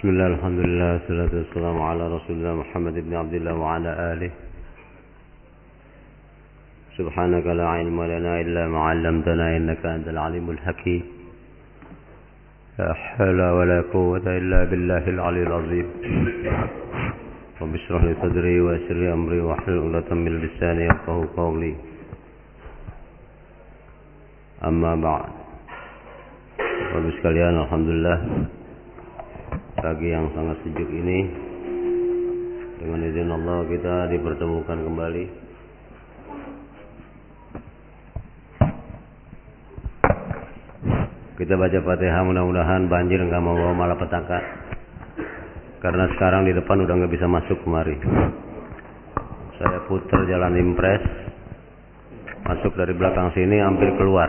بسم الله الحمد لله والصلاة والسلام على رسول الله محمد بن عبد الله وعلى آله. سبحانك لا علم لنا إلا ما علمتنا إنك أنت العليم الحكيم. لا حول ولا قوة إلا بالله العلي العظيم. رب اشرح لي صدري ويسر لي أمري واحلل عقدة من لساني يفقهوا قولي. أما بعد. Bapak sekalian, Alhamdulillah pagi yang sangat sejuk ini. Dengan izin Allah kita dipertemukan kembali. Kita baca fatihah mudah-mudahan banjir nggak mau bawa malapetaka. Karena sekarang di depan udah nggak bisa masuk kemari. Saya putar jalan impres. Masuk dari belakang sini hampir keluar.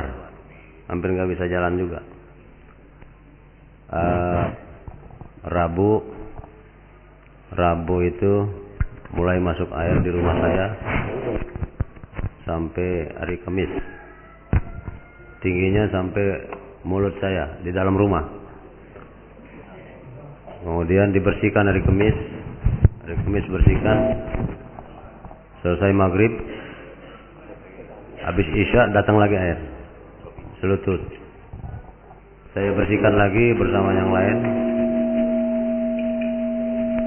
Hampir nggak bisa jalan juga. Uh, Rabu. Rabu itu mulai masuk air di rumah saya sampai hari Kamis. Tingginya sampai mulut saya di dalam rumah. Kemudian dibersihkan hari Kamis. Hari Kamis bersihkan. Selesai maghrib habis isya datang lagi air. Selutut. Saya bersihkan lagi bersama yang lain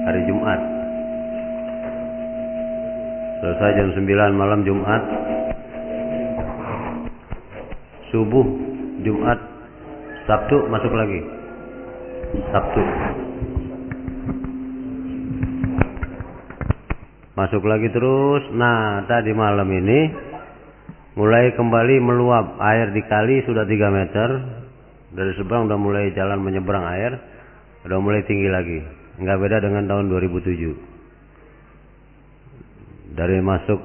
hari Jumat. Selesai jam 9 malam Jumat. Subuh Jumat Sabtu masuk lagi. Sabtu. Masuk lagi terus. Nah, tadi malam ini mulai kembali meluap air di kali sudah 3 meter dari seberang udah mulai jalan menyeberang air, udah mulai tinggi lagi. Nggak beda dengan tahun 2007. Dari masuk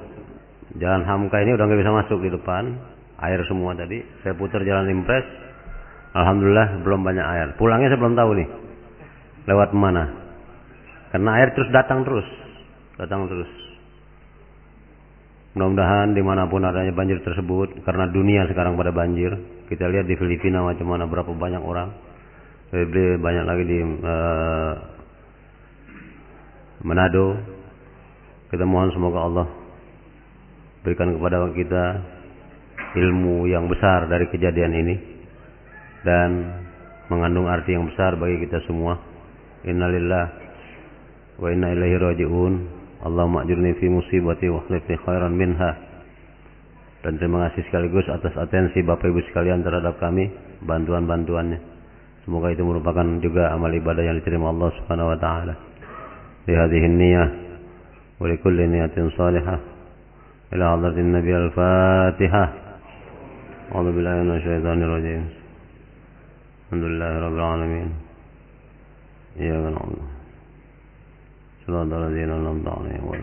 jalan Hamka ini udah nggak bisa masuk di depan, air semua tadi. Saya putar jalan Impres, alhamdulillah belum banyak air. Pulangnya saya belum tahu nih, lewat mana. Karena air terus datang terus, datang terus. Mudah-mudahan di mana pun adanya banjir tersebut, karena dunia sekarang pada banjir, kita lihat di Filipina macam mana berapa banyak orang, lebih banyak lagi di uh, Manado. Kita mohon semoga Allah berikan kepada kita ilmu yang besar dari kejadian ini dan mengandung arti yang besar bagi kita semua. Innalillah wa inna ilaihi raji'un. Allahumma ajurni fi musibati wa akhlifni khairan minha. Dan terima kasih sekaligus atas atensi Bapak Ibu sekalian terhadap kami, bantuan-bantuannya. Semoga itu merupakan juga amal ibadah yang diterima Allah Subhanahu wa taala. بهذه النية ولكل نية صالحة. إلى حضرة النبي الفاتحة. أعوذ بالله من الشيطان الرجيم. الحمد لله رب العالمين. إياك نعبد. صراط الذين أنعمت عليهم غير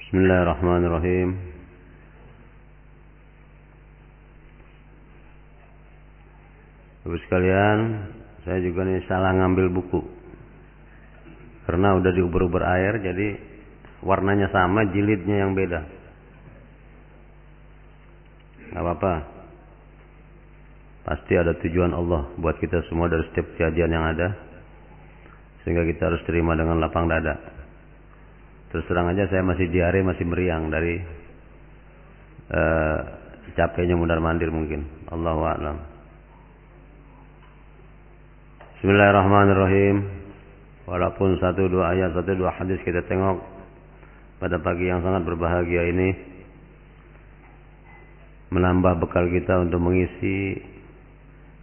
بسم الله الرحمن الرحيم. Ibu sekalian, saya juga nih salah ngambil buku. Karena udah diuber-uber air, jadi warnanya sama, jilidnya yang beda. Gak apa-apa. Pasti ada tujuan Allah buat kita semua dari setiap kejadian yang ada. Sehingga kita harus terima dengan lapang dada. Terus terang aja saya masih diare, masih meriang dari uh, capeknya mundar mandir mungkin. Allahu a'lam. Bismillahirrahmanirrahim. Walaupun satu dua ayat, satu dua hadis kita tengok pada pagi yang sangat berbahagia ini menambah bekal kita untuk mengisi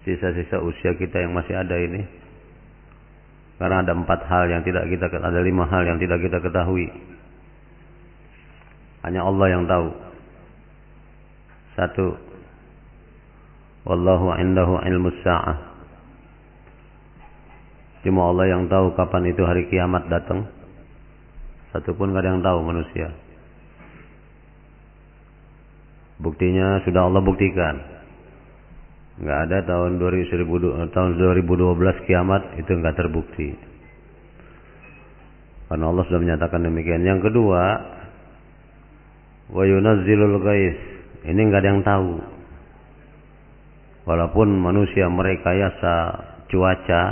sisa-sisa usia kita yang masih ada ini. Karena ada empat hal yang tidak kita ada lima hal yang tidak kita ketahui. Hanya Allah yang tahu. Satu, Wallahu indahu ilmu sa'ah. Cuma Allah yang tahu kapan itu hari kiamat datang. Satu pun gak ada yang tahu manusia. Buktinya sudah Allah buktikan. Nggak ada tahun 2000, tahun 2012 kiamat itu nggak terbukti. Karena Allah sudah menyatakan demikian. Yang kedua, wa yunazzilul. Ini nggak ada yang tahu. Walaupun manusia mereka yasa cuaca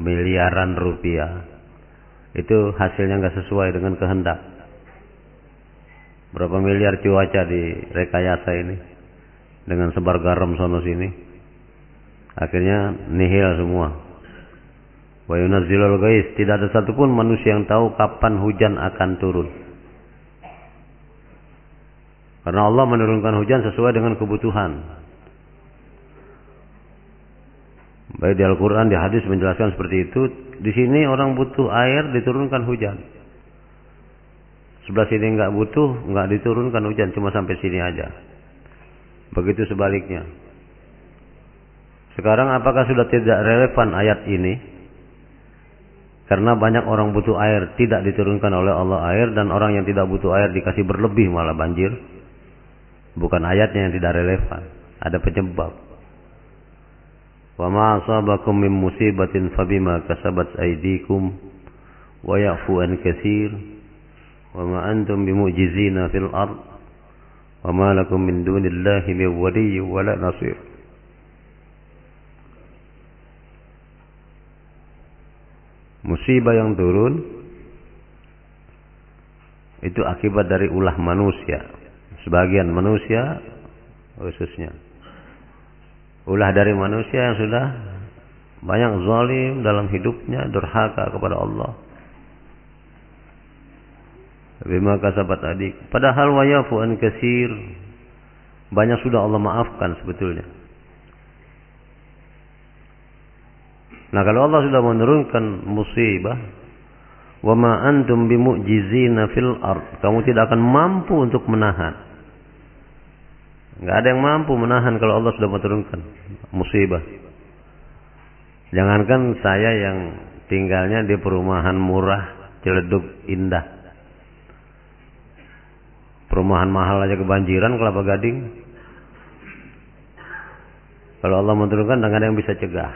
miliaran rupiah, itu hasilnya nggak sesuai dengan kehendak. Berapa miliar cuaca di rekayasa ini dengan sebar garam sono sini, akhirnya nihil semua. Wa yunazzilul tidak ada satupun manusia yang tahu kapan hujan akan turun. Karena Allah menurunkan hujan sesuai dengan kebutuhan. Baik di Al-Quran, di hadis menjelaskan seperti itu. Di sini orang butuh air, diturunkan hujan. Sebelah sini nggak butuh, nggak diturunkan hujan, cuma sampai sini aja. Begitu sebaliknya. Sekarang apakah sudah tidak relevan ayat ini? Karena banyak orang butuh air tidak diturunkan oleh Allah air dan orang yang tidak butuh air dikasih berlebih malah banjir. Bukan ayatnya yang tidak relevan, ada penyebab. وما أصابكم من مصيبة فبما كسبت أيديكم ويعفو عن كثير وما أنتم بمعجزين في الأرض وما لكم من دون الله من ولي ولا نصير musibah yang turun itu akibat dari ulah manusia sebagian manusia khususnya ulah dari manusia yang sudah banyak zalim dalam hidupnya, durhaka kepada Allah. Bima kasabat adik. Padahal an kasir. Banyak sudah Allah maafkan sebetulnya. Nah kalau Allah sudah menurunkan musibah, wama antum bimu'jizina fil ard. Kamu tidak akan mampu untuk menahan. Nggak ada yang mampu menahan kalau Allah sudah menurunkan musibah. Jangankan saya yang tinggalnya di perumahan murah, celeduk, indah. Perumahan mahal aja kebanjiran kelapa gading. Kalau Allah menurunkan, tidak ada yang bisa cegah.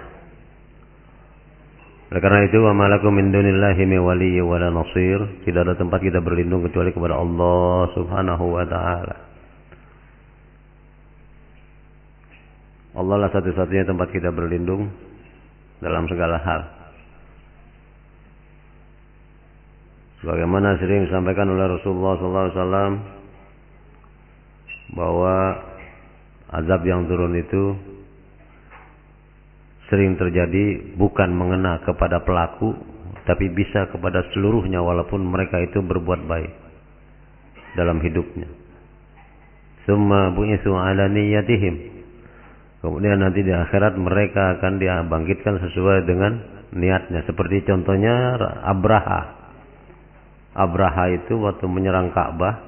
Oleh karena itu, wa malakum min dunillahi mi waliyyi wala nasir. Tidak ada tempat kita berlindung kecuali kepada Allah Subhanahu wa taala. Allah lah satu-satunya tempat kita berlindung dalam segala hal. Sebagaimana sering disampaikan oleh Rasulullah SAW bahwa azab yang turun itu sering terjadi bukan mengena kepada pelaku tapi bisa kepada seluruhnya walaupun mereka itu berbuat baik dalam hidupnya. Summa bu'itsu ala niyatihim Kemudian nanti di akhirat mereka akan dibangkitkan sesuai dengan niatnya. Seperti contohnya Abraha. Abraha itu waktu menyerang Ka'bah.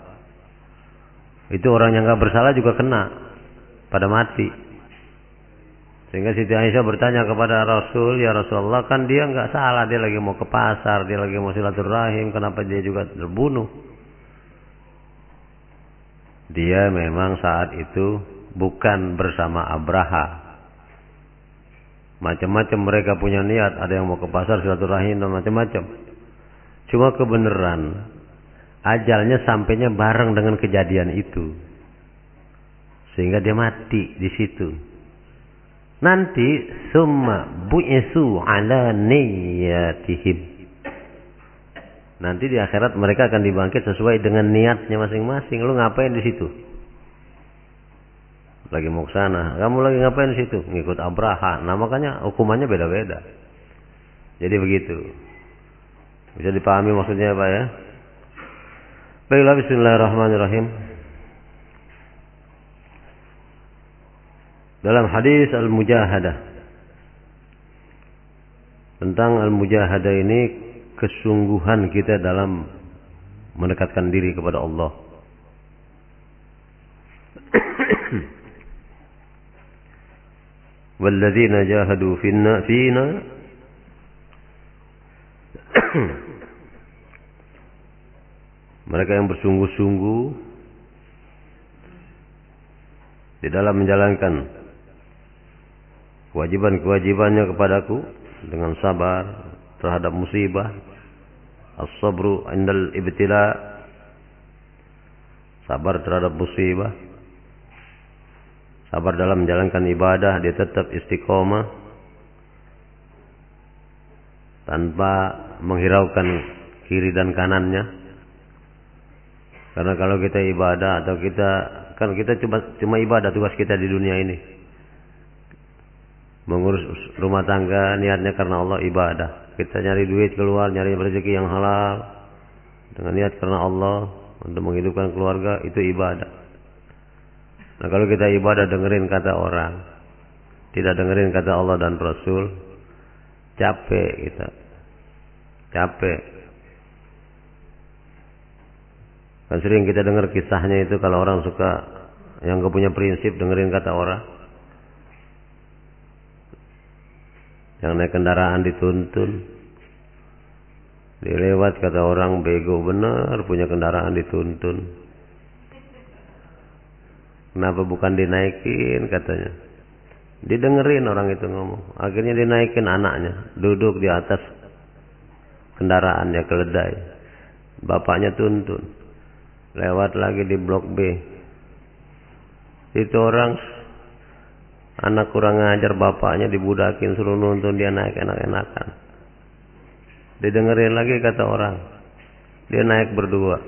Itu orang yang gak bersalah juga kena. Pada mati. Sehingga Siti Aisyah bertanya kepada Rasul, ya Rasulullah kan dia nggak salah, dia lagi mau ke pasar, dia lagi mau silaturahim, kenapa dia juga terbunuh? Dia memang saat itu bukan bersama Abraha. Macam-macam mereka punya niat, ada yang mau ke pasar silaturahim dan macam-macam. Cuma kebenaran ajalnya sampainya bareng dengan kejadian itu. Sehingga dia mati di situ. Nanti summa bu'isu ala niyatihim. Nanti di akhirat mereka akan dibangkit sesuai dengan niatnya masing-masing. Lu ngapain di situ? Lagi mau ke sana. Kamu lagi ngapain di situ? Ngikut Abraha. Nah makanya hukumannya beda-beda. Jadi begitu. Bisa dipahami maksudnya apa ya? Baiklah bismillahirrahmanirrahim. Dalam hadis Al-Mujahadah tentang Al-Mujahadah ini kesungguhan kita dalam mendekatkan diri kepada Allah. والذين جاهدوا فينا فينا mereka yang bersungguh-sungguh di dalam menjalankan kewajiban-kewajibannya kepadaku dengan sabar terhadap musibah as-sabru indal ibtila sabar terhadap musibah sabar dalam menjalankan ibadah, dia tetap istiqomah tanpa menghiraukan kiri dan kanannya. Karena kalau kita ibadah atau kita kan kita cuma cuma ibadah tugas kita di dunia ini. Mengurus rumah tangga niatnya karena Allah ibadah. Kita nyari duit keluar, nyari rezeki yang halal dengan niat karena Allah untuk menghidupkan keluarga itu ibadah. Nah kalau kita ibadah dengerin kata orang, tidak dengerin kata Allah dan Rasul, capek kita. Capek. Kan sering kita dengar kisahnya itu kalau orang suka yang gak punya prinsip dengerin kata orang. Yang naik kendaraan dituntun. Dilewat kata orang bego benar punya kendaraan dituntun. Kenapa bukan dinaikin katanya. Didengerin orang itu ngomong. Akhirnya dinaikin anaknya. Duduk di atas kendaraannya keledai. Bapaknya tuntun. Lewat lagi di blok B. Itu orang anak kurang ngajar bapaknya dibudakin suruh nonton dia naik enak-enakan. Didengerin lagi kata orang. Dia naik berdua.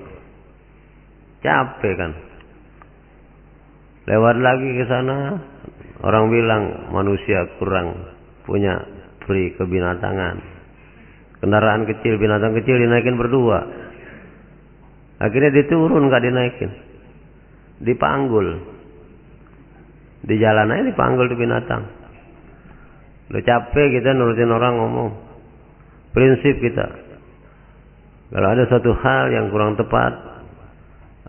Capek kan. Lewat lagi ke sana, orang bilang manusia kurang punya pri kebinatangan. Kendaraan kecil, binatang kecil dinaikin berdua. Akhirnya diturun nggak dinaikin. Dipanggul. Di jalan aja dipanggul tuh binatang. Udah capek kita nurutin orang ngomong. Prinsip kita. Kalau ada satu hal yang kurang tepat,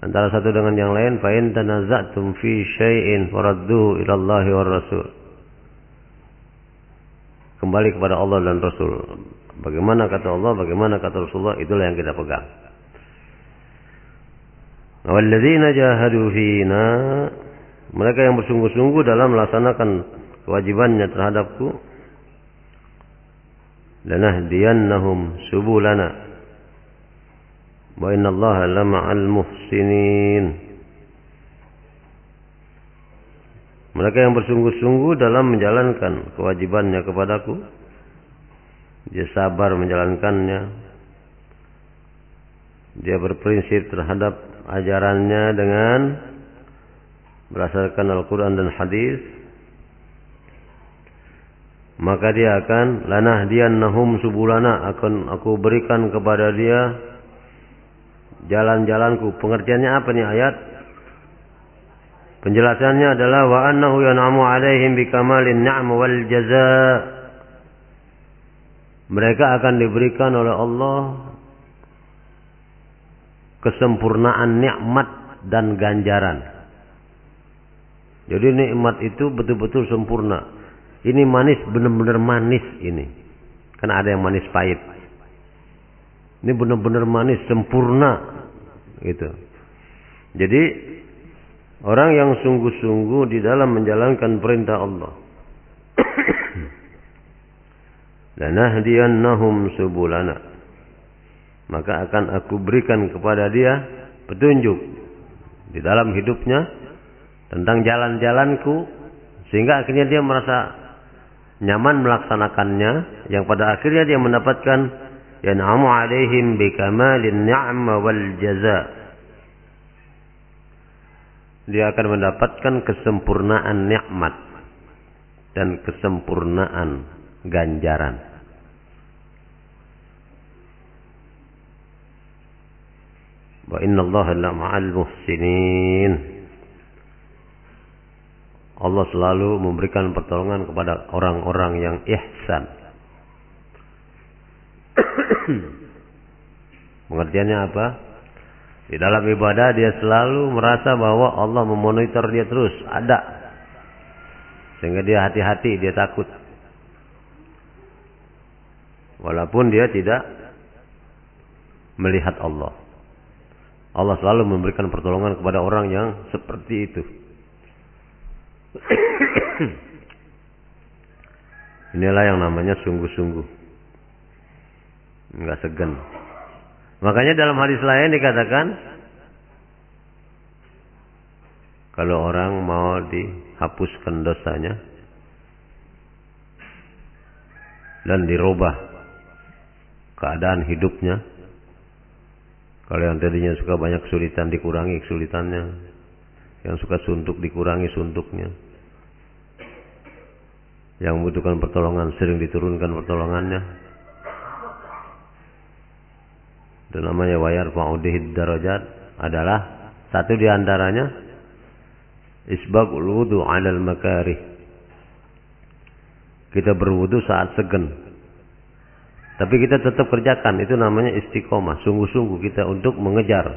antara satu dengan yang lain fa in tanaza'tum fi syai'in faradduhu ila Allah wa Rasul. Kembali kepada Allah dan Rasul. Bagaimana kata Allah bagaimana kata Rasulullah itulah yang kita pegang. Walladzina jahadu fina mereka yang bersungguh-sungguh dalam melaksanakan kewajibannya terhadapku lanahdiyannahum subulana inna Allah lama'al muhsinin. Mereka yang bersungguh-sungguh dalam menjalankan kewajibannya kepadaku. Dia sabar menjalankannya. Dia berprinsip terhadap ajarannya dengan berdasarkan Al-Quran dan hadis. Maka dia akan lanah dia nahum subulana akan aku berikan kepada dia jalan-jalanku. Pengertiannya apa nih ayat? Penjelasannya adalah wa annahu yan'amu 'alaihim bikamalin ni'am wal jazaa. Mereka akan diberikan oleh Allah kesempurnaan nikmat dan ganjaran. Jadi nikmat itu betul-betul sempurna. Ini manis benar-benar manis ini. Karena ada yang manis pahit. Ini benar-benar manis, sempurna. Gitu. Jadi orang yang sungguh-sungguh di dalam menjalankan perintah Allah. Lanahdiyannahum subulana. Maka akan aku berikan kepada dia petunjuk di dalam hidupnya tentang jalan-jalanku sehingga akhirnya dia merasa nyaman melaksanakannya yang pada akhirnya dia mendapatkan alaihim bikamalin ni'ma wal jaza dia akan mendapatkan kesempurnaan nikmat dan kesempurnaan ganjaran. Wa inna Allah la ma'al muhsinin. Allah selalu memberikan pertolongan kepada orang-orang yang ihsan Pengertiannya apa? Di dalam ibadah dia selalu merasa bahwa Allah memonitor dia terus, ada. Sehingga dia hati-hati, dia takut. Walaupun dia tidak melihat Allah. Allah selalu memberikan pertolongan kepada orang yang seperti itu. Inilah yang namanya sungguh-sungguh nggak segan. Makanya dalam hadis lain dikatakan kalau orang mau dihapuskan dosanya dan dirubah keadaan hidupnya. Kalau yang tadinya suka banyak kesulitan dikurangi kesulitannya, yang suka suntuk dikurangi suntuknya, yang membutuhkan pertolongan sering diturunkan pertolongannya. Dan namanya wayar fa'udihid darajat adalah satu di antaranya isbagul wudu 'alal makarih. Kita berwudu saat segan. Tapi kita tetap kerjakan, itu namanya istiqomah. Sungguh-sungguh kita untuk mengejar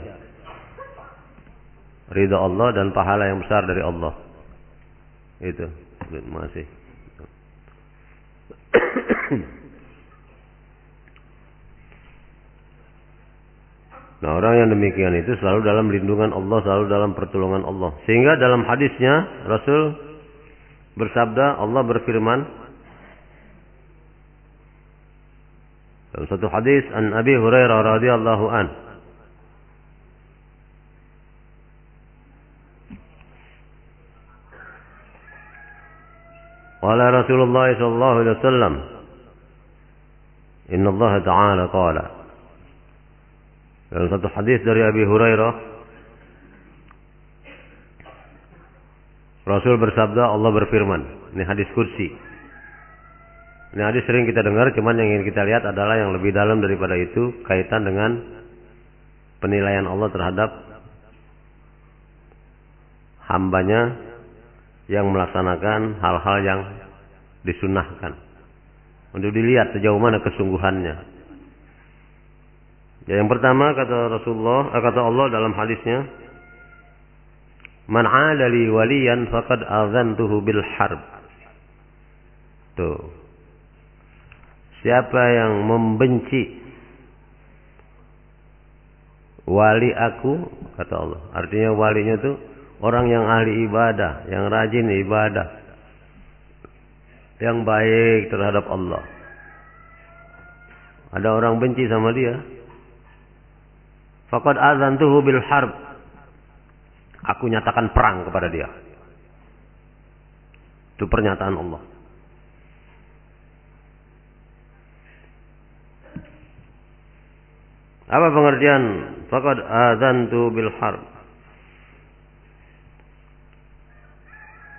ridha Allah dan pahala yang besar dari Allah. Itu. Terima Nah orang yang demikian itu selalu dalam lindungan Allah, selalu dalam pertolongan Allah. Sehingga dalam hadisnya Rasul bersabda, Allah berfirman dalam satu hadis an Abi Hurairah radhiyallahu an. Qala Rasulullah sallallahu alaihi wasallam Inna Allah Ta'ala qala dalam satu hadis dari Abi Hurairah Rasul bersabda Allah berfirman. Ini hadis kursi. Ini hadis sering kita dengar cuman yang ingin kita lihat adalah yang lebih dalam daripada itu kaitan dengan penilaian Allah terhadap hambanya yang melaksanakan hal-hal yang disunahkan untuk dilihat sejauh mana kesungguhannya Ya, yang pertama kata Rasulullah, eh, kata Allah dalam hadisnya, "Man 'ala li waliyan faqad adzantuhu bil harb." Tuh. Siapa yang membenci wali aku, kata Allah. Artinya walinya itu orang yang ahli ibadah, yang rajin ibadah, yang baik terhadap Allah. Ada orang benci sama dia, Faqad azantuhu bil harb. Aku nyatakan perang kepada dia. Itu pernyataan Allah. Apa pengertian faqad azantu bil harb?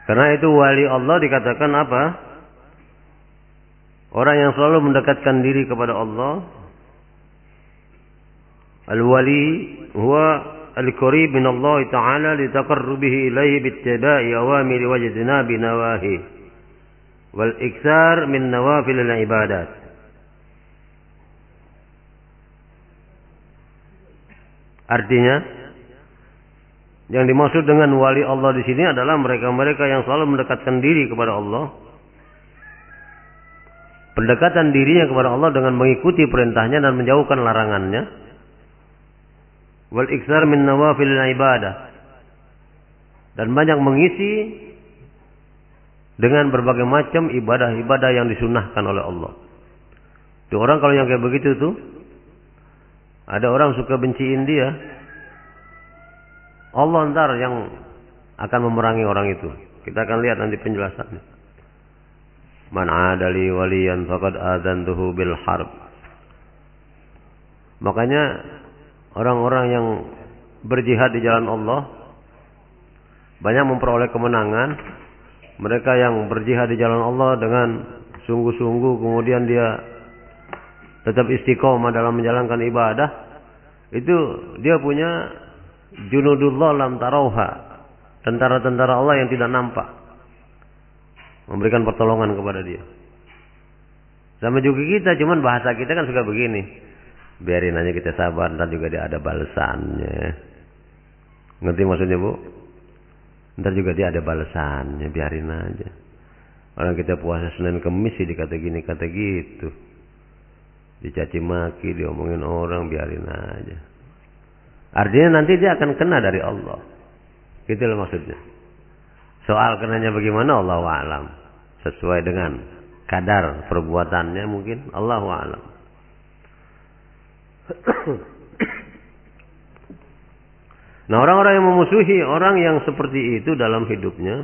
Karena itu wali Allah dikatakan apa? Orang yang selalu mendekatkan diri kepada Allah الولي هو القريب من الله تعالى لتقربه إليه باتباع أوامر واجتناب نواهي والإكثار من نوافل العبادات Artinya, yang dimaksud dengan wali Allah di sini adalah mereka-mereka yang selalu mendekatkan diri kepada Allah. Pendekatan dirinya kepada Allah dengan mengikuti perintahnya dan menjauhkan larangannya wal iksar min nawafil ibadah dan banyak mengisi dengan berbagai macam ibadah-ibadah yang disunahkan oleh Allah. Itu orang kalau yang kayak begitu tuh ada orang suka benciin dia. Allah ntar yang akan memerangi orang itu. Kita akan lihat nanti penjelasannya. Man adali waliyan faqad adantuhu bil harb. Makanya orang-orang yang berjihad di jalan Allah banyak memperoleh kemenangan. Mereka yang berjihad di jalan Allah dengan sungguh-sungguh kemudian dia tetap istiqomah dalam menjalankan ibadah, itu dia punya junudullah lam tarauha. Tentara-tentara Allah yang tidak nampak. Memberikan pertolongan kepada dia. Sama juga kita, cuman bahasa kita kan suka begini biarin aja kita sabar ntar juga dia ada balasannya. Ngerti maksudnya bu? Ntar juga dia ada balasannya biarin aja. Orang kita puasa senin kemis sih dikata gini kata gitu. Dicaci maki diomongin orang biarin aja. Artinya nanti dia akan kena dari Allah. Gitu loh maksudnya. Soal kenanya bagaimana Allah alam. Sesuai dengan kadar perbuatannya mungkin Allah alam Nah orang-orang yang memusuhi orang yang seperti itu dalam hidupnya.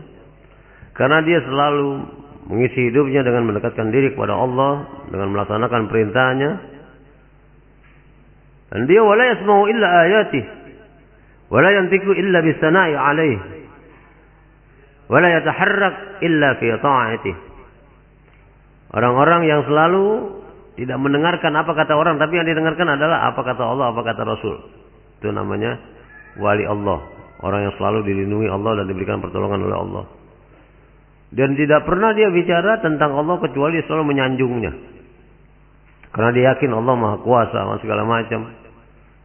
Karena dia selalu mengisi hidupnya dengan mendekatkan diri kepada Allah. Dengan melaksanakan perintahnya. Dan dia wala yasma'u illa ayatih. Wala yantiku illa bisana'i alaih. Wala yataharrak illa fi ta'atih. Orang-orang yang selalu tidak mendengarkan apa kata orang, tapi yang didengarkan adalah apa kata Allah, apa kata Rasul. Itu namanya wali Allah. Orang yang selalu dilindungi Allah dan diberikan pertolongan oleh Allah. Dan tidak pernah dia bicara tentang Allah kecuali selalu menyanjungnya. Karena dia yakin Allah maha kuasa, maha segala macam.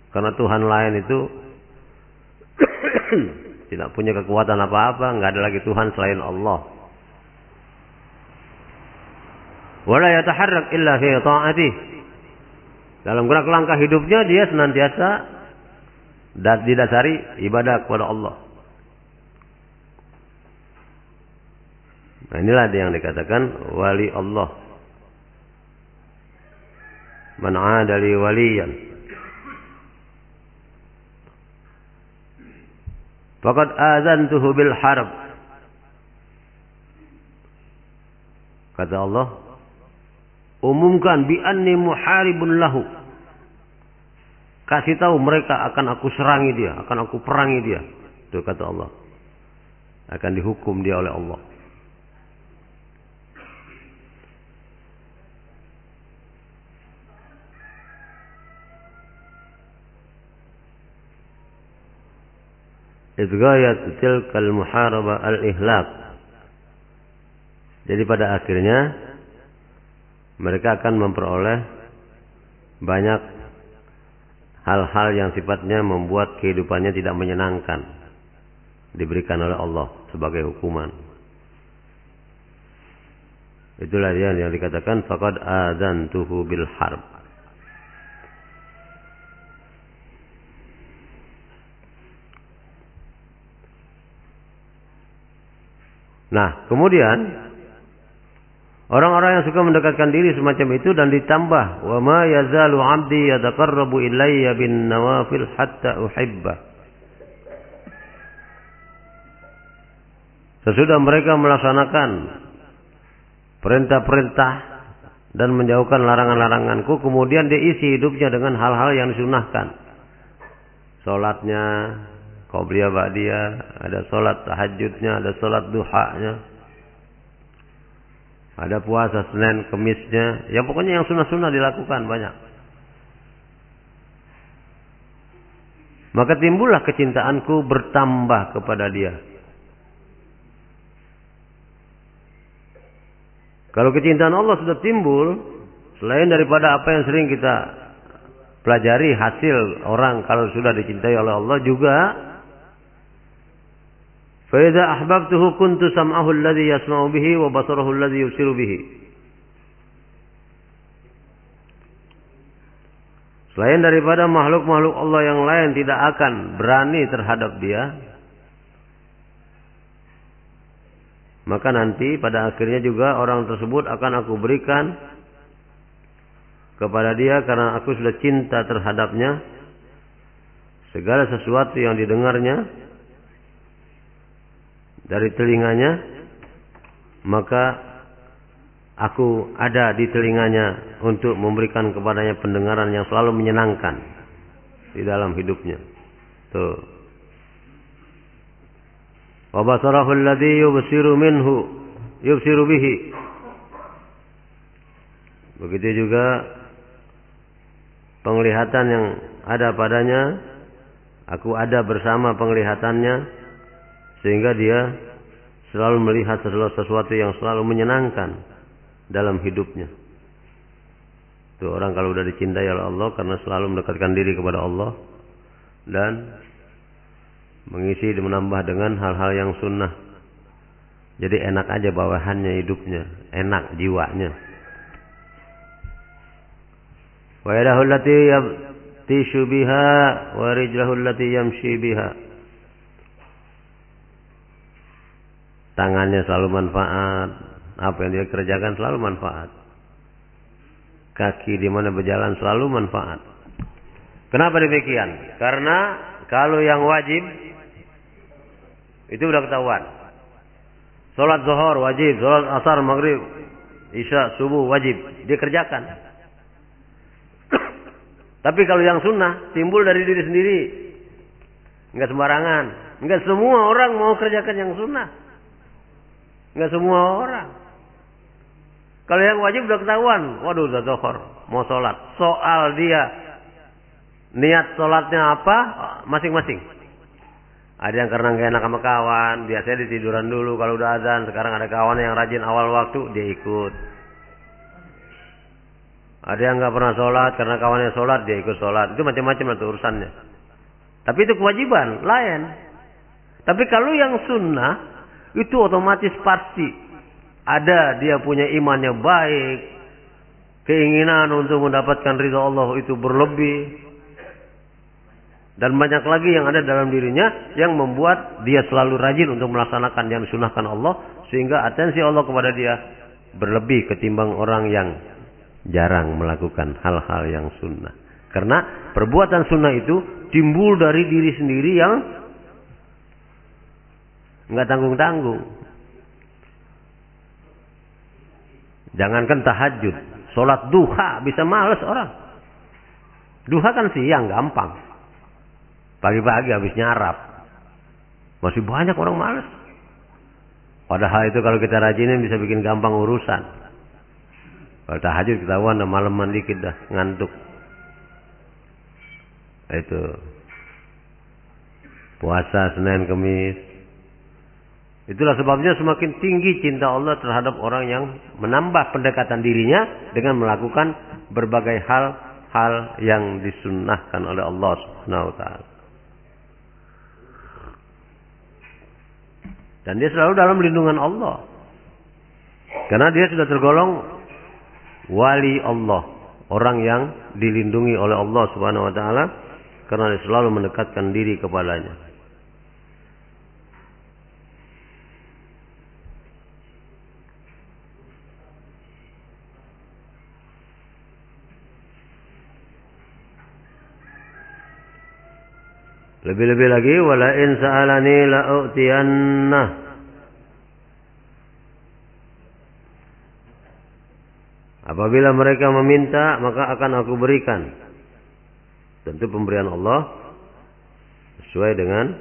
Karena Tuhan lain itu tidak punya kekuatan apa-apa, nggak ada lagi Tuhan selain Allah. Wala yataharrak illa fi ta'atih. Dalam gerak langkah hidupnya dia senantiasa dan didasari ibadah kepada Allah. Nah inilah yang dikatakan wali Allah. Man adali waliyan. Faqad azantuhu bil harb. Kata Allah, umumkan bi anni muharibun lahu. Kasih tahu mereka akan aku serangi dia, akan aku perangi dia. Itu kata Allah. Akan dihukum dia oleh Allah. Izgayat tilkal muharaba al-ihlak. Jadi pada akhirnya mereka akan memperoleh banyak hal-hal yang sifatnya membuat kehidupannya tidak menyenangkan diberikan oleh Allah sebagai hukuman. Itulah dia yang dikatakan faqad tuhu bil harb. Nah, kemudian Orang-orang yang suka mendekatkan diri semacam itu dan ditambah wa ma yazalu 'abdi yataqarrabu ilayya bin nawafil hatta uhibba. Sesudah mereka melaksanakan perintah-perintah dan menjauhkan larangan-laranganku, kemudian dia isi hidupnya dengan hal-hal yang disunahkan. Salatnya, qabliyah ba'diyah, ada salat tahajudnya, ada salat duhanya, ada puasa Senin, Kemisnya. Ya pokoknya yang sunnah-sunnah dilakukan banyak. Maka timbullah kecintaanku bertambah kepada dia. Kalau kecintaan Allah sudah timbul, selain daripada apa yang sering kita pelajari hasil orang kalau sudah dicintai oleh Allah juga فإذا أحببته كنت سمعه الذي يسمع به وبصره الذي يبصر به Selain daripada makhluk-makhluk Allah yang lain tidak akan berani terhadap dia, maka nanti pada akhirnya juga orang tersebut akan aku berikan kepada dia karena aku sudah cinta terhadapnya segala sesuatu yang didengarnya dari telinganya maka aku ada di telinganya untuk memberikan kepadanya pendengaran yang selalu menyenangkan di dalam hidupnya. Tuh. Wa basarahu alladhi yubsiru minhu yubsiru bihi. Begitu juga penglihatan yang ada padanya aku ada bersama penglihatannya sehingga dia selalu melihat sesuatu yang selalu menyenangkan dalam hidupnya. Itu orang kalau sudah dicintai oleh Allah karena selalu mendekatkan diri kepada Allah dan mengisi dan menambah dengan hal-hal yang sunnah. Jadi enak aja bawahannya hidupnya, enak jiwanya. Wa yadahu allati yabtishu biha wa rijlahu allati yamshi biha. Tangannya selalu manfaat. Apa yang dia kerjakan selalu manfaat. Kaki di mana berjalan selalu manfaat. Kenapa demikian? Karena Kalau yang wajib itu udah ketahuan. Salat zuhur wajib, salat asar, maghrib, isya, subuh wajib dikerjakan. Tapi kalau yang sunnah timbul dari diri sendiri. Enggak sembarangan. Enggak semua orang mau kerjakan yang sunnah. Enggak semua orang. Kalau yang wajib udah ketahuan, waduh udah zuhur, mau sholat. Soal dia niat sholatnya apa masing-masing. Ada yang karena nggak enak sama kawan, biasanya ditiduran dulu kalau udah azan. Sekarang ada kawan yang rajin awal waktu, dia ikut. Ada yang nggak pernah sholat karena kawannya sholat, dia ikut sholat. Itu macam-macam itu urusannya. Tapi itu kewajiban, lain. Tapi kalau yang sunnah, itu otomatis pasti. Ada dia punya imannya baik. Keinginan untuk mendapatkan ridha Allah itu berlebih dan banyak lagi yang ada dalam dirinya yang membuat dia selalu rajin untuk melaksanakan yang disunahkan Allah. Sehingga atensi Allah kepada dia berlebih ketimbang orang yang jarang melakukan hal-hal yang sunnah. Karena perbuatan sunnah itu timbul dari diri sendiri yang nggak tanggung-tanggung. Jangankan tahajud, sholat duha bisa males orang. Duha kan siang gampang. Pagi-pagi habis nyarap. Masih banyak orang males. Padahal itu kalau kita rajinin bisa bikin gampang urusan. Kalau tahajud ketahuan malam malaman dikit dah ngantuk. Itu puasa Senin Kemis. Itulah sebabnya semakin tinggi cinta Allah terhadap orang yang menambah pendekatan dirinya dengan melakukan berbagai hal-hal yang disunnahkan oleh Allah Subhanahu wa taala. Dan dia selalu dalam lindungan Allah. Karena dia sudah tergolong wali Allah. Orang yang dilindungi oleh Allah subhanahu wa ta'ala. Karena dia selalu mendekatkan diri kepadanya. Lebih-lebih lagi wala in sa'alani la'utiyanna. Apabila mereka meminta, maka akan aku berikan. Tentu pemberian Allah sesuai dengan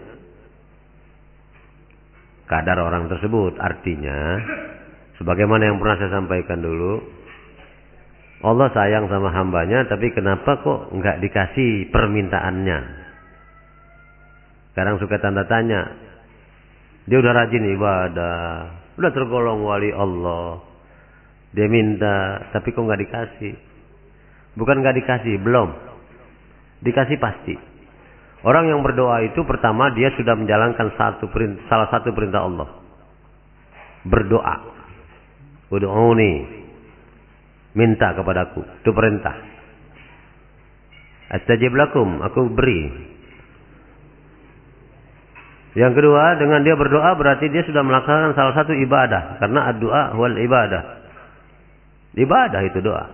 kadar orang tersebut. Artinya, sebagaimana yang pernah saya sampaikan dulu, Allah sayang sama hambanya, tapi kenapa kok nggak dikasih permintaannya? Sekarang suka tanda tanya. Dia udah rajin ibadah. Udah tergolong wali Allah. Dia minta, tapi kok nggak dikasih. Bukan nggak dikasih, belum. Dikasih pasti. Orang yang berdoa itu pertama dia sudah menjalankan satu perintah, salah satu perintah Allah. Berdoa. Ud'uni. Minta kepadaku. Itu perintah. Astajib lakum. Aku beri. Yang kedua, dengan dia berdoa berarti dia sudah melaksanakan salah satu ibadah. Karena doa wal ibadah. Ibadah itu doa.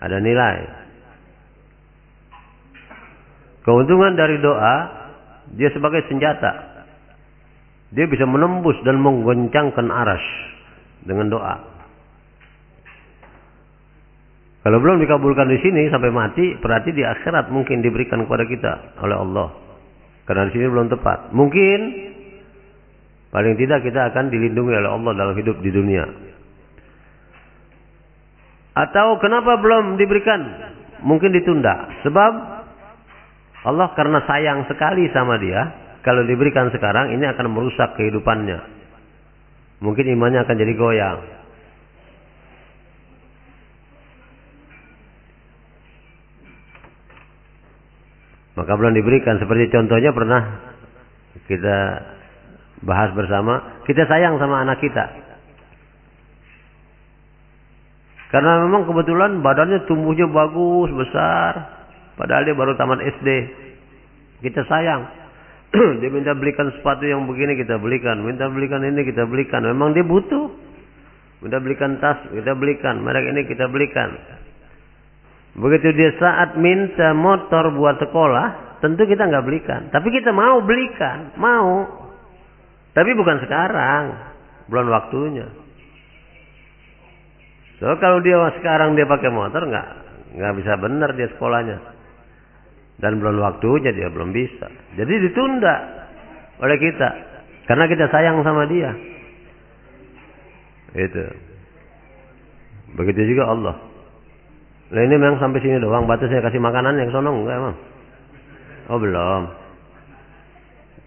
Ada nilai. Keuntungan dari doa, dia sebagai senjata. Dia bisa menembus dan menggoncangkan aras dengan doa. Kalau belum dikabulkan di sini sampai mati, berarti di akhirat mungkin diberikan kepada kita oleh Allah. Karena di sini belum tepat. Mungkin paling tidak kita akan dilindungi oleh Allah dalam hidup di dunia. Atau kenapa belum diberikan? Mungkin ditunda. Sebab Allah karena sayang sekali sama dia, kalau diberikan sekarang ini akan merusak kehidupannya. Mungkin imannya akan jadi goyang. Maka belum diberikan. Seperti contohnya pernah kita bahas bersama, kita sayang sama anak kita. Karena memang kebetulan badannya tumbuhnya bagus, besar. Padahal dia baru tamat SD. Kita sayang. dia minta belikan sepatu yang begini kita belikan. Minta belikan ini kita belikan. Memang dia butuh. Minta belikan tas kita belikan. Merek ini kita belikan. Begitu dia saat minta motor buat sekolah, tentu kita nggak belikan. Tapi kita mau belikan, mau. Tapi bukan sekarang, belum waktunya. So kalau dia sekarang dia pakai motor nggak nggak bisa benar dia sekolahnya. Dan belum waktunya dia belum bisa. Jadi ditunda oleh kita karena kita sayang sama dia. Itu. Begitu juga Allah. Nah ini memang sampai sini doang. Batasnya kasih makanan yang sonong enggak emang? Oh belum.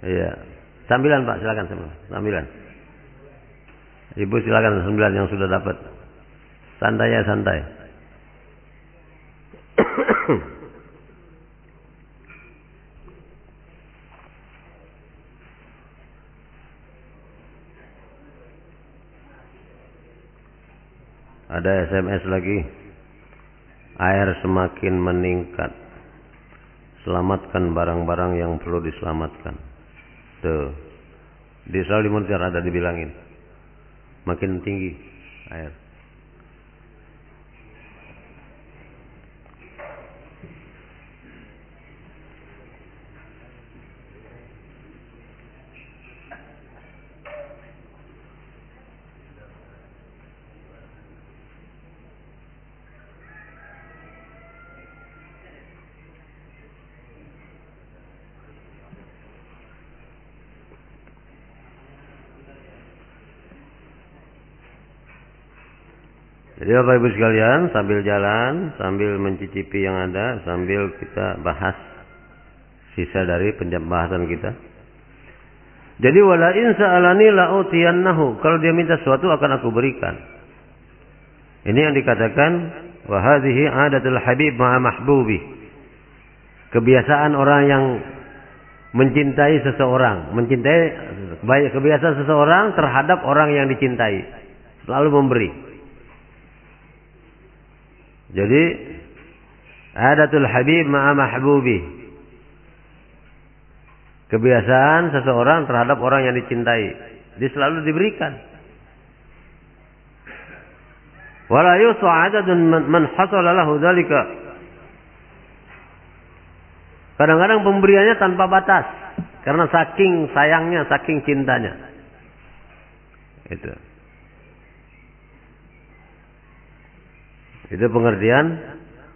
Iya. Sambilan Pak, silakan sambilan. Ibu silakan sembilan yang sudah dapat. Santai ya santai. Ada SMS lagi. Air semakin meningkat. Selamatkan barang-barang yang perlu diselamatkan. Tuh. Di selalu di ada dibilangin. Makin tinggi air. Jadi Bapak Ibu sekalian, sambil jalan, sambil mencicipi yang ada, sambil kita bahas sisa dari pembahasan kita. Jadi wala in sa'alani la'utiyannahu. Kalau dia minta sesuatu akan aku berikan. Ini yang dikatakan wa hadhihi adatul habib ma'a mahbubi. Kebiasaan orang yang mencintai seseorang, mencintai kebiasaan seseorang terhadap orang yang dicintai. Selalu memberi. Jadi adatul habib ma'a mahbubi. Kebiasaan seseorang terhadap orang yang dicintai. Dia selalu diberikan. Wala yusu adadun man hasala lahu dalika. Kadang-kadang pemberiannya tanpa batas. Karena saking sayangnya, saking cintanya. Itu. Itu pengertian?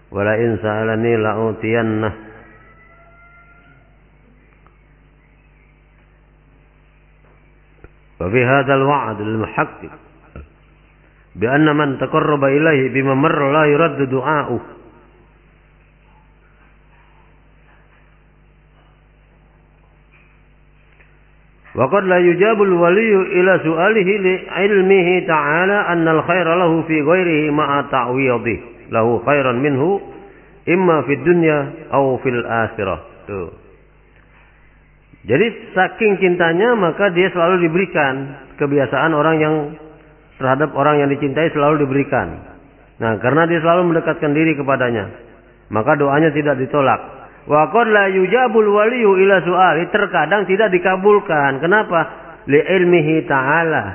Wala in sa'alani la'utiyannah. Wa fi hadzal al-muhaqqiq. Bi anna man taqarraba ilayhi bima marra la yuraddu du'a'uhu. وقد لا يجاب الولي إلى سؤاله لعلمه تعالى أن الخير له في غيره مع تعويضه له خيرا منه إما في الدنيا أو في الآخرة Tuh. Jadi saking cintanya maka dia selalu diberikan kebiasaan orang yang terhadap orang yang dicintai selalu diberikan. Nah, karena dia selalu mendekatkan diri kepadanya, maka doanya tidak ditolak. Wa yujabul waliyu ila su'ali. Terkadang tidak dikabulkan. Kenapa? Li ilmihi ta'ala.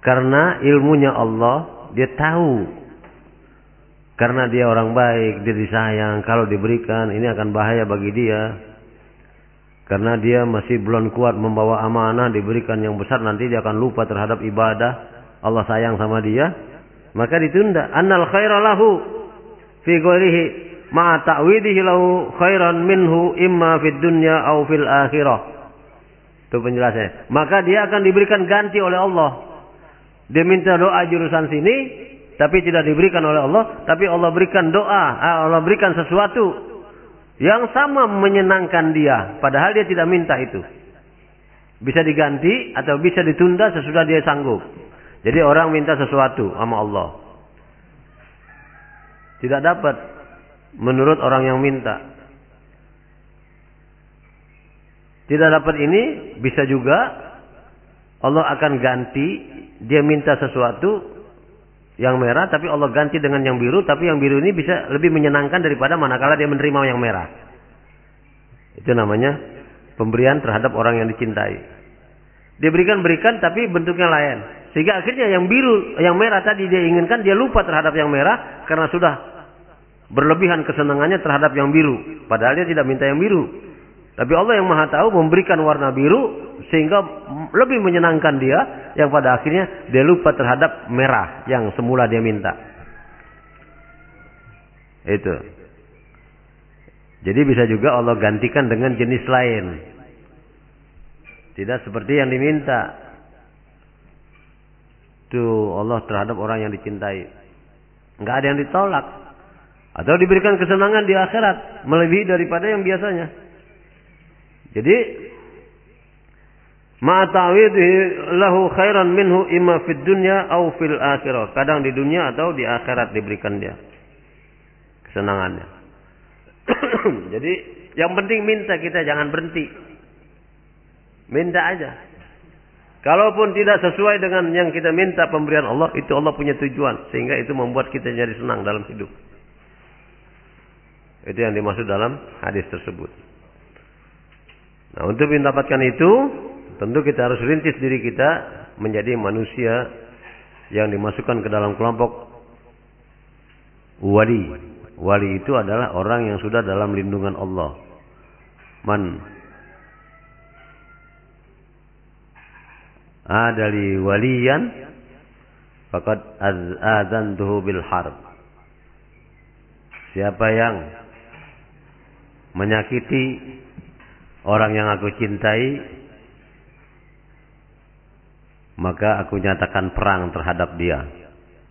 Karena ilmunya Allah, dia tahu. Karena dia orang baik, dia disayang. Kalau diberikan, ini akan bahaya bagi dia. Karena dia masih belum kuat membawa amanah, diberikan yang besar, nanti dia akan lupa terhadap ibadah. Allah sayang sama dia. Maka ditunda. Annal khairalahu fi ghairihi ma ta'widihi lahu khairan minhu imma fid dunya au fil akhirah. Itu penjelasannya. Maka dia akan diberikan ganti oleh Allah. Dia minta doa jurusan sini, tapi tidak diberikan oleh Allah, tapi Allah berikan doa, ah, Allah berikan sesuatu yang sama menyenangkan dia, padahal dia tidak minta itu. Bisa diganti atau bisa ditunda sesudah dia sanggup. Jadi orang minta sesuatu sama Allah. Tidak dapat menurut orang yang minta. Tidak dapat ini bisa juga Allah akan ganti dia minta sesuatu yang merah tapi Allah ganti dengan yang biru tapi yang biru ini bisa lebih menyenangkan daripada manakala dia menerima yang merah. Itu namanya pemberian terhadap orang yang dicintai. Dia berikan berikan tapi bentuknya lain. Sehingga akhirnya yang biru, yang merah tadi dia inginkan dia lupa terhadap yang merah karena sudah berlebihan kesenangannya terhadap yang biru. Padahal dia tidak minta yang biru. Tapi Allah yang Maha Tahu memberikan warna biru sehingga lebih menyenangkan dia yang pada akhirnya dia lupa terhadap merah yang semula dia minta. Itu. Jadi bisa juga Allah gantikan dengan jenis lain. Tidak seperti yang diminta. Itu Allah terhadap orang yang dicintai. Enggak ada yang ditolak. Atau diberikan kesenangan di akhirat melebihi daripada yang biasanya. Jadi ma lahu khairan minhu imma fid dunya au fil akhirah. Kadang di dunia atau di akhirat diberikan dia kesenangannya. Jadi yang penting minta kita jangan berhenti. Minta aja. Kalaupun tidak sesuai dengan yang kita minta pemberian Allah, itu Allah punya tujuan sehingga itu membuat kita jadi senang dalam hidup. Itu yang dimaksud dalam hadis tersebut. Nah, untuk mendapatkan itu, tentu kita harus rintis diri kita menjadi manusia yang dimasukkan ke dalam kelompok wali. Wali itu adalah orang yang sudah dalam lindungan Allah. Man adali waliyan faqad adzantuhu bil harb. Siapa yang menyakiti orang yang aku cintai, maka aku nyatakan perang terhadap dia.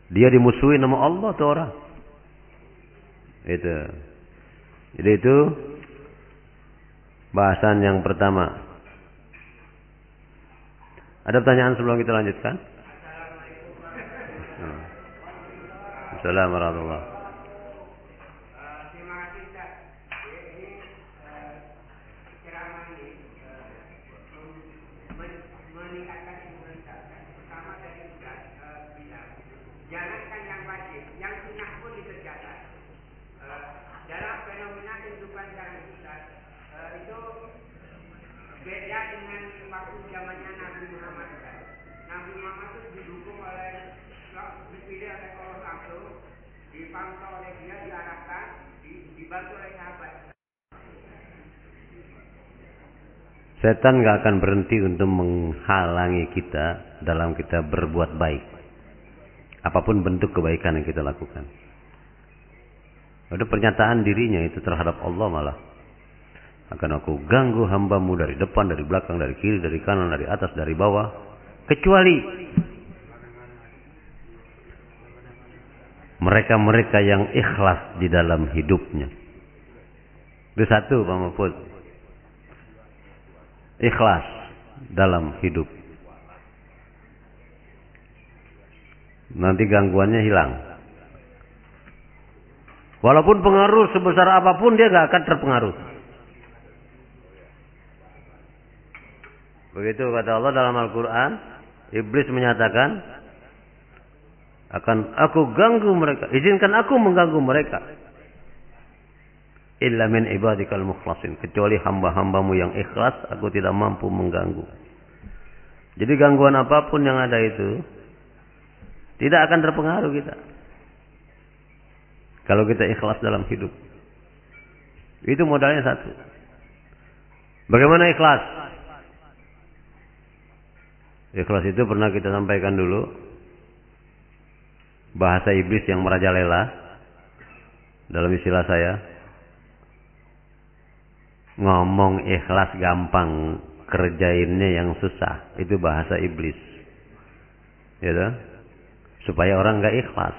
Dia dimusuhi nama Allah tuh orang. Itu. Jadi itu bahasan yang pertama. Ada pertanyaan sebelum kita lanjutkan? Assalamualaikum warahmatullahi wabarakatuh. Setan gak akan berhenti untuk menghalangi kita dalam kita berbuat baik. Apa pun bentuk kebaikan yang kita lakukan. Ada pernyataan dirinya itu terhadap Allah malah. Akan aku ganggu hambamu dari depan, dari belakang, dari kiri, dari kanan, dari atas, dari bawah. Kecuali mereka-mereka yang ikhlas di dalam hidupnya. Itu satu Pak Mahfud ikhlas dalam hidup. Nanti gangguannya hilang. Walaupun pengaruh sebesar apa pun dia gak akan terpengaruh. Begitu kata Allah dalam Al-Quran. Iblis menyatakan. Akan aku ganggu mereka. Izinkan aku mengganggu mereka illa min ibadikal mukhlasin. Kecuali hamba-hambamu yang ikhlas aku tidak mampu mengganggu. Jadi gangguan apa pun yang ada itu tidak akan terpengaruh kita. Kalau kita ikhlas dalam hidup. Itu modalnya satu. Bagaimana ikhlas? Ikhlas itu pernah kita sampaikan dulu. Bahasa iblis yang merajalela. Dalam istilah saya ngomong ikhlas gampang kerjainnya yang susah. Itu bahasa iblis. Ya gitu? supaya orang nggak ikhlas.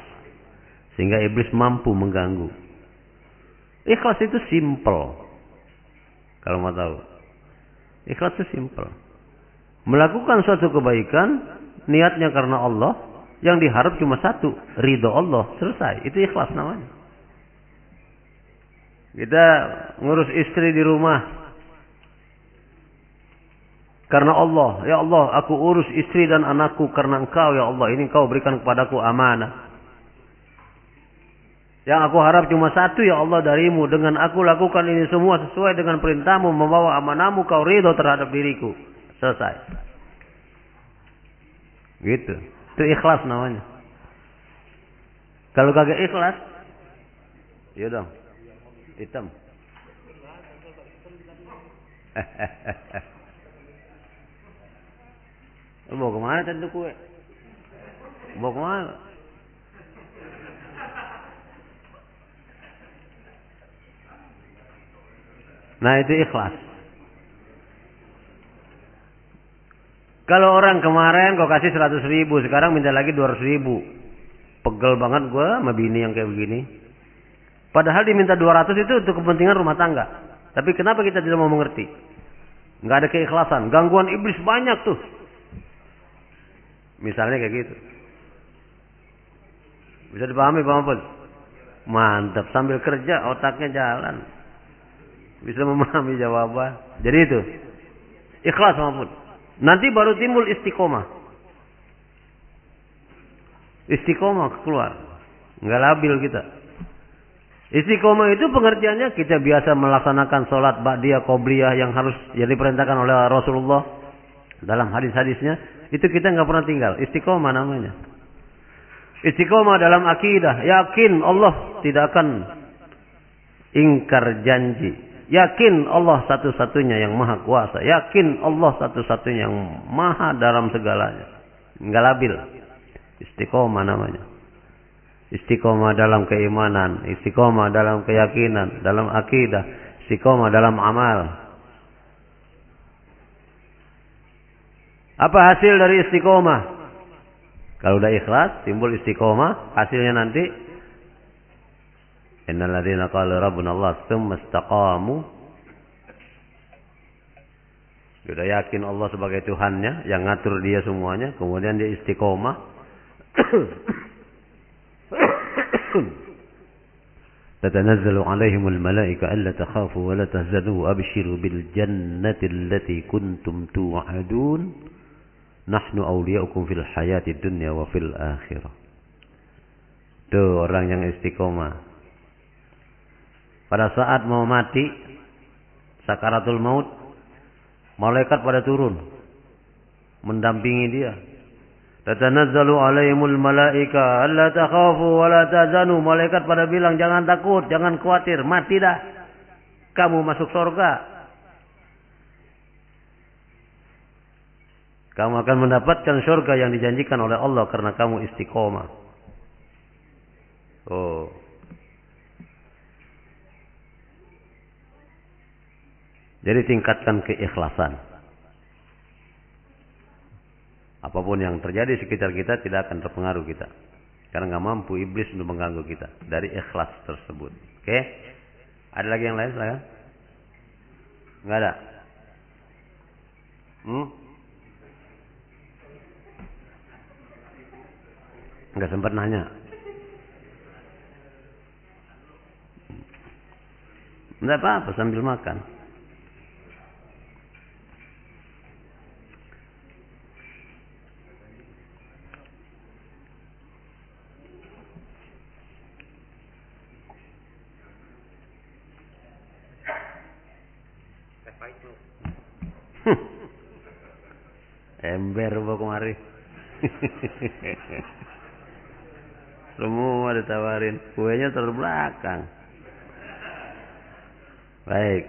Sehingga iblis mampu mengganggu. Ikhlas itu simple. Kalau mau tahu. Ikhlas itu simple. Melakukan suatu kebaikan niatnya karena Allah yang diharap cuma satu ridho Allah selesai. Itu ikhlas namanya kita ngurus istri di rumah. Karena Allah, ya Allah, aku urus istri dan anakku karena Engkau, ya Allah. Ini Engkau berikan kepadaku amanah. Yang aku harap cuma satu ya Allah darimu. Dengan aku lakukan ini semua sesuai dengan perintahmu. Membawa amanahmu kau ridho terhadap diriku. Selesai. Gitu. Itu ikhlas namanya. Kalau kagak ikhlas. Ya dong hitam. Mau ke mana tadi kue? Mau ke mana? Nah itu ikhlas. Kalau orang kemarin kau kasih 100 ribu, sekarang minta lagi 200 ribu. Pegel banget gue sama bini yang kayak begini. Padahal diminta 200 itu untuk kepentingan rumah tangga. Tapi kenapa kita tidak mau mengerti? Nggak ada keikhlasan. Gangguan iblis banyak tuh. Misalnya kayak gitu. Bisa dipahami Pak Mahfud? Mantap. Sambil kerja otaknya jalan. Bisa memahami jawaban. Jadi itu. Ikhlas Mahfud. Nanti baru timbul istiqomah. Istiqomah keluar. Nggak labil kita. Istiqomah itu pengertiannya kita biasa melaksanakan sholat ba'diyah qobliyah yang harus yang diperintahkan oleh Rasulullah dalam hadis-hadisnya itu kita nggak pernah tinggal. Istiqomah namanya. Istiqomah dalam akidah, yakin Allah tidak akan ingkar janji. Yakin Allah satu-satunya yang maha kuasa. Yakin Allah satu-satunya yang maha dalam segalanya. Nggak labil. Istiqomah namanya. Istiqomah dalam keimanan, istiqomah dalam keyakinan, dalam akidah, istiqomah dalam amal. Apa hasil dari istiqomah? Kalau udah ikhlas, timbul istiqomah, hasilnya nanti Innal ladzina qalu rabbuna Allah tsumma istaqamu Sudah yakin Allah sebagai Tuhannya yang ngatur dia semuanya, kemudian dia istiqomah تتنزل عليهم الملائكة ألا تخافوا ولا تهزنوا وأبشروا بالجنة التي كنتم توعدون نحن أولياؤكم في الحياة الدنيا وفي الآخرة Tuh orang yang istiqomah. Pada saat mau mati, sakaratul maut, malaikat pada turun. Mendampingi dia. Tatanazzalu alaihimul malaika alla takhafu wa la tahzanu. Malaikat pada bilang jangan takut, jangan khawatir, mati dah. Kamu masuk surga. Kamu akan mendapatkan surga yang dijanjikan oleh Allah karena kamu istiqomah. Oh. Jadi tingkatkan keikhlasan. Apa pun yang terjadi di sekitar kita tidak akan terpengaruh kita. Karena nggak mampu iblis untuk mengganggu kita dari ikhlas tersebut. Oke? Ada lagi yang lain saya? Nggak ada. Hmm? Nggak sempat nanya. Nggak apa-apa sambil makan. Ember apa kemari. Semua ditawarin. Kuenya terbelakang. Baik.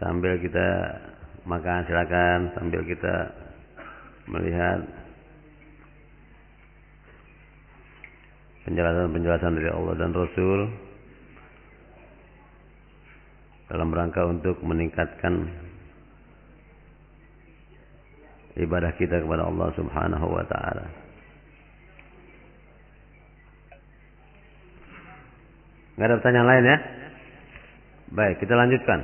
Sambil kita makan silakan sambil kita melihat penjelasan-penjelasan dari Allah dan Rasul dalam rangka untuk meningkatkan ibadah kita kepada Allah Subhanahu wa taala. Enggak ada pertanyaan lain ya? Baik, kita lanjutkan.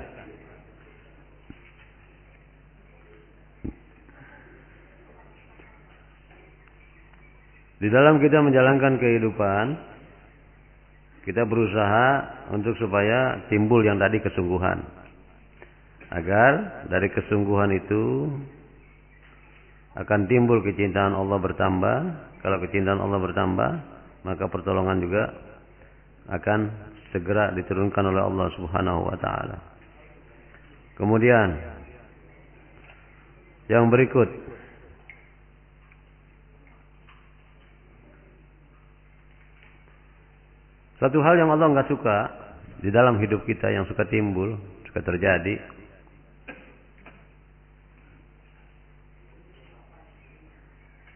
Di dalam kita menjalankan kehidupan, kita berusaha untuk supaya timbul yang tadi kesungguhan. Agar dari kesungguhan itu akan timbul kecintaan Allah bertambah. Kalau kecintaan Allah bertambah, maka pertolongan juga akan segera diturunkan oleh Allah Subhanahu wa taala. Kemudian yang berikut Satu hal yang Allah nggak suka di dalam hidup kita yang suka timbul, suka terjadi,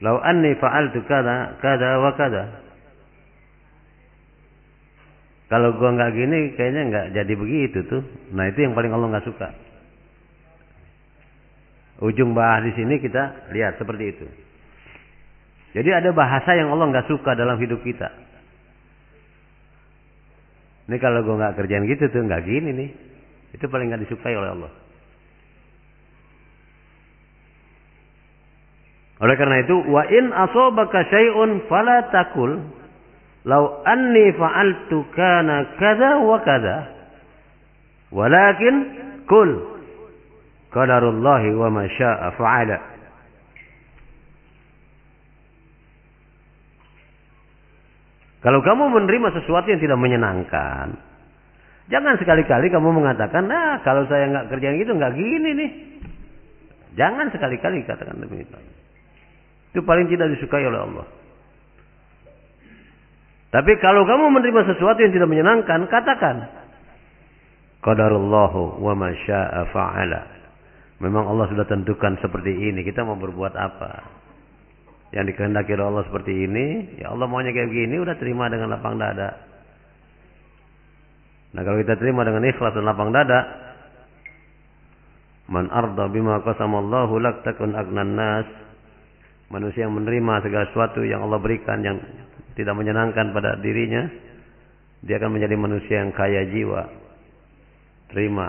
Lau anni fa'altu kada, kada wa kada. Kalau gua nggak gini, kayaknya nggak jadi begitu tuh. Nah itu yang paling Allah nggak suka. Ujung bahas di sini kita lihat seperti itu. Jadi ada bahasa yang Allah nggak suka dalam hidup kita. Ini kalau gue nggak kerjaan gitu tuh nggak gini nih. Itu paling nggak disukai oleh Allah. Oleh karena itu, wa in asobaka syai'un fala takul lau anni fa'altu kana kada wa kada. Walakin kul qadarullahi wa ma syaa fa'ala. Kalau kamu menerima sesuatu yang tidak menyenangkan, jangan sekali-kali kamu mengatakan, nah kalau saya nggak kerjaan gitu nggak gini nih. Jangan sekali-kali katakan demikian. Itu paling tidak disukai oleh Allah. Tapi kalau kamu menerima sesuatu yang tidak menyenangkan, katakan. Qadarullahu wa ma syaa fa'ala. Memang Allah sudah tentukan seperti ini. Kita mau berbuat apa? Yang dikehendaki oleh Allah seperti ini, ya Allah maunya kayak begini, udah terima dengan lapang dada. Nah kalau kita terima dengan ikhlas dan lapang dada, man arda bima qasamallahu lak takun agnan nas manusia yang menerima segala sesuatu yang Allah berikan yang tidak menyenangkan pada dirinya, dia akan menjadi manusia yang kaya jiwa. Terima.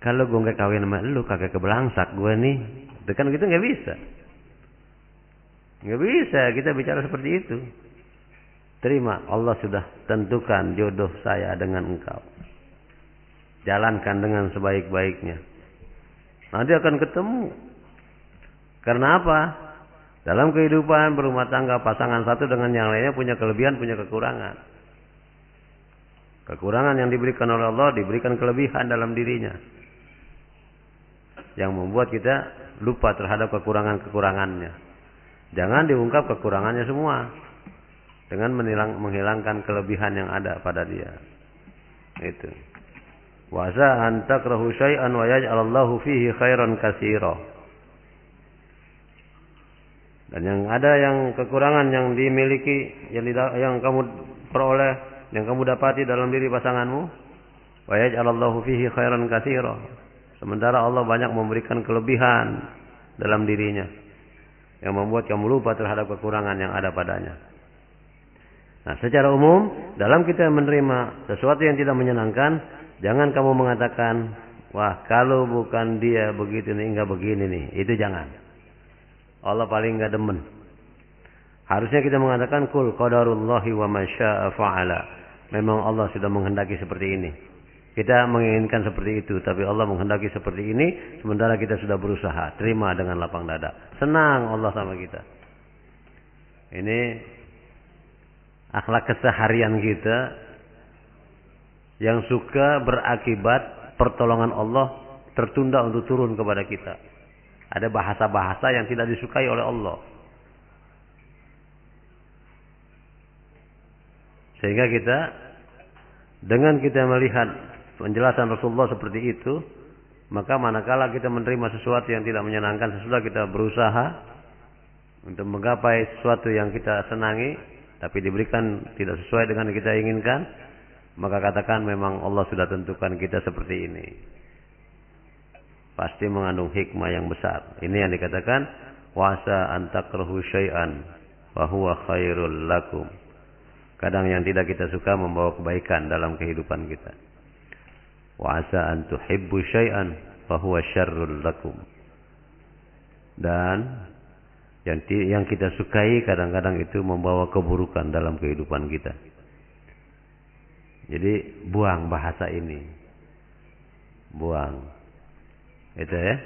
Kalau gue nggak kawin sama lu, kakek kebelangsak gue nih, itu kan gitu nggak bisa. Nggak bisa kita bicara seperti itu. Terima, Allah sudah tentukan jodoh saya dengan engkau. Jalankan dengan sebaik-baiknya. Nanti akan ketemu. Karena apa? Dalam kehidupan berumah tangga pasangan satu dengan yang lainnya punya kelebihan, punya kekurangan. Kekurangan yang diberikan oleh Allah diberikan kelebihan dalam dirinya. Yang membuat kita lupa terhadap kekurangan-kekurangannya. Jangan diungkap kekurangannya semua. Dengan menghilangkan kelebihan yang ada pada dia. Itu. Wasa an takrahu syai'an wa yaj'alallahu fihi khairan katsira. Dan yang ada yang kekurangan yang dimiliki yang yang kamu peroleh, yang kamu dapati dalam diri pasanganmu, wa yaj'alallahu fihi khairan katsira. Sementara Allah banyak memberikan kelebihan dalam dirinya yang membuat kamu lupa terhadap kekurangan yang ada padanya. Nah, secara umum dalam kita menerima sesuatu yang tidak menyenangkan, Jangan kamu mengatakan, wah kalau bukan dia begitu nih, enggak begini nih. Itu jangan. Allah paling enggak demen. Harusnya kita mengatakan kul qadarullahi wa masya'a fa'ala. Memang Allah sudah menghendaki seperti ini. Kita menginginkan seperti itu, tapi Allah menghendaki seperti ini, sementara kita sudah berusaha. Terima dengan lapang dada. Senang Allah sama kita. Ini akhlak keseharian kita yang suka berakibat pertolongan Allah tertunda untuk turun kepada kita. Ada bahasa-bahasa yang tidak disukai oleh Allah. Sehingga kita dengan kita melihat penjelasan Rasulullah seperti itu, maka manakala kita menerima sesuatu yang tidak menyenangkan, sesudah kita berusaha untuk menggapai sesuatu yang kita senangi, tapi diberikan tidak sesuai dengan yang kita inginkan, maka katakan memang Allah sudah tentukan kita seperti ini. Pasti mengandung hikmah yang besar. Ini yang dikatakan wasa antakrahu syai'an wa huwa khairul lakum. Kadang yang tidak kita suka membawa kebaikan dalam kehidupan kita. Wasa an tuhibbu syai'an wa huwa syarrul lakum. Dan yang yang kita sukai kadang-kadang itu membawa keburukan dalam kehidupan kita. Jadi buang bahasa ini. Buang. Itu ya.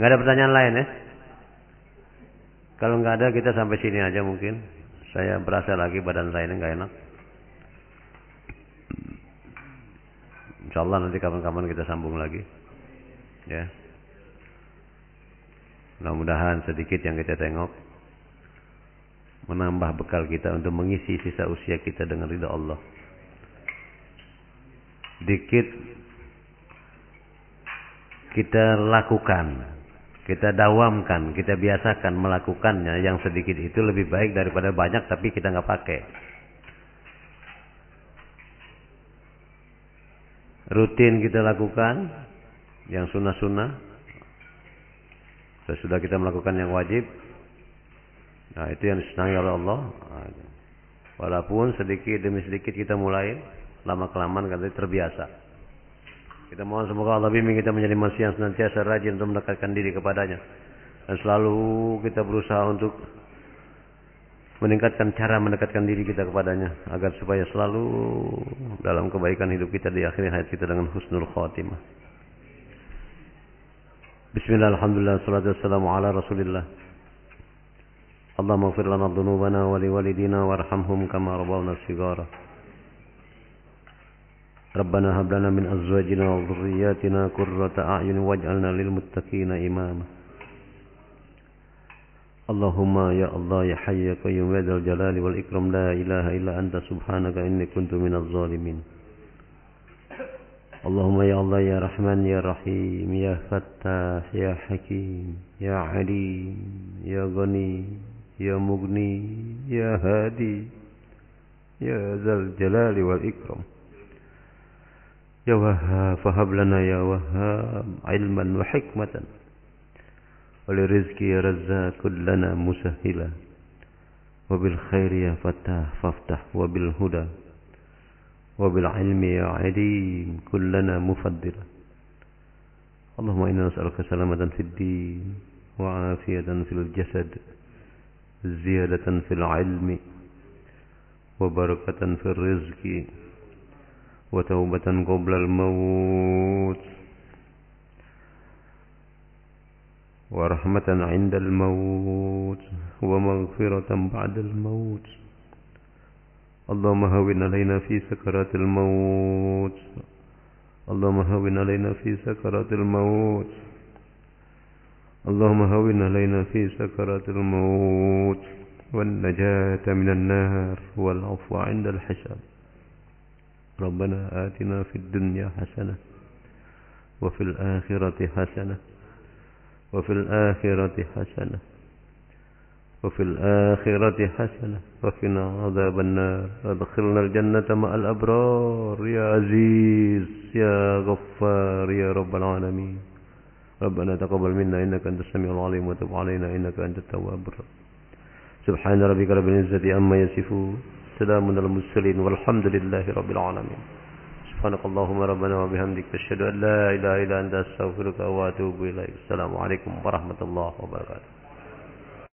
Nggak ada pertanyaan lain ya? Kalau nggak ada kita sampai sini aja mungkin. Saya berasa lagi badan saya ini nggak enak. Insya Allah nanti kapan-kapan kita sambung lagi. Ya. Mudah-mudahan sedikit yang kita tengok menambah bekal kita untuk mengisi sisa usia kita dengan ridha Allah dikit kita lakukan kita dawamkan, kita biasakan melakukannya yang sedikit itu lebih baik daripada banyak tapi kita nggak pakai. Rutin kita lakukan yang sunnah-sunnah. Sesudah kita melakukan yang wajib. Nah itu yang disenangi oleh Allah. Walaupun sedikit demi sedikit kita mulai lama kelamaan kan terbiasa. Kita mohon semoga Allah bimbing kita menjadi manusia yang senantiasa rajin untuk mendekatkan diri kepadanya. Dan selalu kita berusaha untuk meningkatkan cara mendekatkan diri kita kepadanya agar supaya selalu dalam kebaikan hidup kita di akhir hayat kita dengan husnul khatimah. Bismillah, alhamdulillah, salatu wassalamu ala rasulillah. Allahumma gfir lana dhunubana wa liwalidina warhamhum kama. ربنا هب لنا من أزواجنا وذرياتنا قرة أعين واجعلنا للمتقين إماما. اللهم يا الله يا حي يا قيوم يا ذا الجلال والإكرام لا إله إلا أنت سبحانك إني كنت من الظالمين. اللهم يا الله يا رحمن يا رحيم يا فتاح يا حكيم يا عليم يا غني يا مغني يا هادي يا ذا الجلال والإكرام. يا وهاب فهب لنا يا وهاب علما وحكمة. ولرزق يا رزاق كلنا مسهلا. وبالخير يا فتاح فافتح وبالهدى وبالعلم يا عليم كلنا مفضلا. اللهم إنا نسألك سلامة في الدين وعافية في الجسد زيادة في العلم وبركة في الرزق. وتوبة قبل الموت. ورحمة عند الموت ومغفرة بعد الموت. اللهم هون علينا في سكرات الموت. اللهم هون علينا في سكرات الموت. اللهم هون علينا في سكرات الموت. والنجاة من النار والعفو عند الحساب ربنا آتنا في الدنيا حسنة وفي الآخرة حسنة وفي الآخرة حسنة وفي الآخرة حسنة وقنا عذاب النار. أدخلنا الجنة مع الأبرار. يا عزيز يا غفار يا رب العالمين. ربنا تقبل منا إنك أنت السميع العليم وتب علينا إنك أنت التواب الرحيم. سبحان ربك رب العزة عما يصفون. سلام على المرسلين والحمد لله رب العالمين. سبحانك اللهم ربنا وبحمدك أشهد أن لا إله إلا أنت أستغفرك وأتوب إليك. السلام عليكم ورحمة الله وبركاته.